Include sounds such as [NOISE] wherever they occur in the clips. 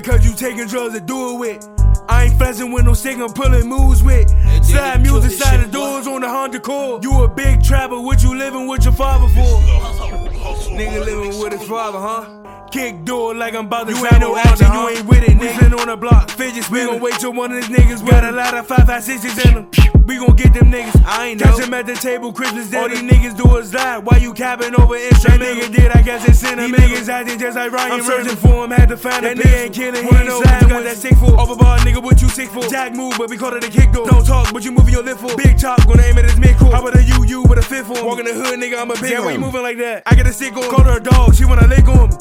shooter cause you taking drugs to do it with. I ain't flexing with no stick, I'm pulling moves with. Slide music, side the doors on the Honda Core. You a big trapper, what you living with your father for? Nigga living with his father, huh? Kick door like I'm about to you ain't no action, you ain't with it, nigga. We been on the block, fidget We gon' wait till one of these niggas got a lot of five, five, sixes in them. We gon' get them niggas. I ain't know. Catch them at the table, Christmas Day. All these niggas do is lie. Why you capping over instrument? That nigga did, I guess it's in These niggas acting just like Ryan. I'm searching for him, had to find that nigga ain't killing. He ain't sliding got that sick for. Overbar, nigga, what you sick for? Jack move, but we call it a kick door. Don't talk, but you moving your lip for. Big chop, gonna aim it as mid court. How about a you, you with a fifth for? Walking the hood, nigga, I'm a big Yeah, why you moving like that? I got a sick on. Call her a dog, she wanna on.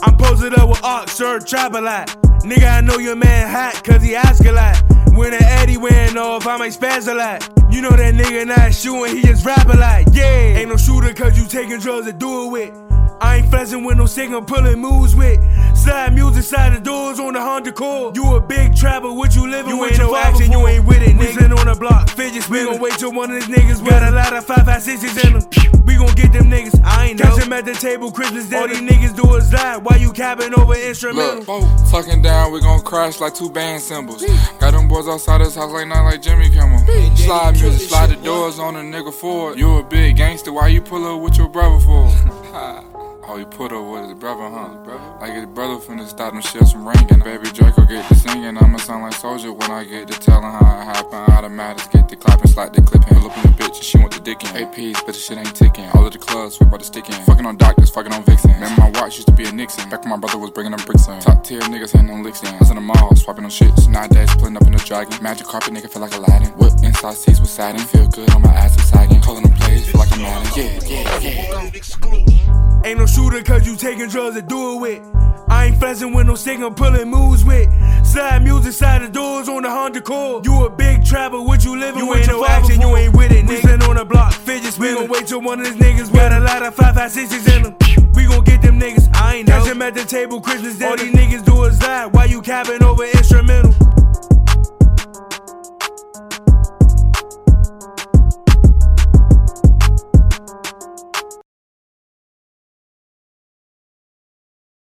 I'm posted up with Ox, sir, trap a lot. Nigga, I know your man hot, cause he ask a lot. When the Eddie wearing off, I might spaz a lot. You know that nigga not shooting, he just rap a lot. Yeah, ain't no shooter cause you taking drugs to do it with. I ain't flexing with no I'm pulling moves with. Slide music side the doors on the Honda Core. You a big trapper, what you living you with? You ain't no action, you ain't with it, nigga. We sitting on the block, fidget spinning. We gon' wait till one of these niggas got a lot of 5 5 6s in them. We gon' get them niggas, I ain't know. Catch them at the table, Christmas Day. All these niggas do is die. Why you capping over instrumental? Look, tucking down, we gon' crash like two band cymbals. Got them boys outside this house like not like Jimmy Kimmel. Slide music, slide the doors on a nigga Ford. You a big gangster, why you pull up with your brother for? [LAUGHS] Oh, he put up with his brother, huh? Like his brother finna stop them shits from ringing. Baby Draco get to singing. I'ma sound like soldier when I get to telling how it happened. Automatics get the clapping, slide the clipping. Pull up in the bitch and she want the dick in. APs, but the shit ain't ticking. All of the clubs, we about to stick in. Fucking on doctors, fucking on vixen. Remember my watch used to be a Nixon. Back when my brother was bringing them bricks in. Top tier niggas ain't no licks in. I was in the mall, swiping on shit. Nowadays, splitting up in the dragon. Magic carpet, nigga feel like Aladdin. Whip inside seats with satin. Feel good on my ass, I'm sagging. Calling them plays, feel like I'm Madden. Yeah, yeah, yeah. Ain't no shooter cause you taking drugs to do it with. I ain't flexing with no stick, I'm pulling moves with. Slide music, side the doors on the Honda Core. You a big trapper, what you living you with? You ain't no action, you ain't with it, nigga. We sitting on the block, fidget spinning. We gon' wait till one of these niggas got a lot of 5 5 6s in them. We gon' get them niggas, I ain't know. Catch them at the table, Christmas Day. All these niggas do is lie. Why you capping over instrumental?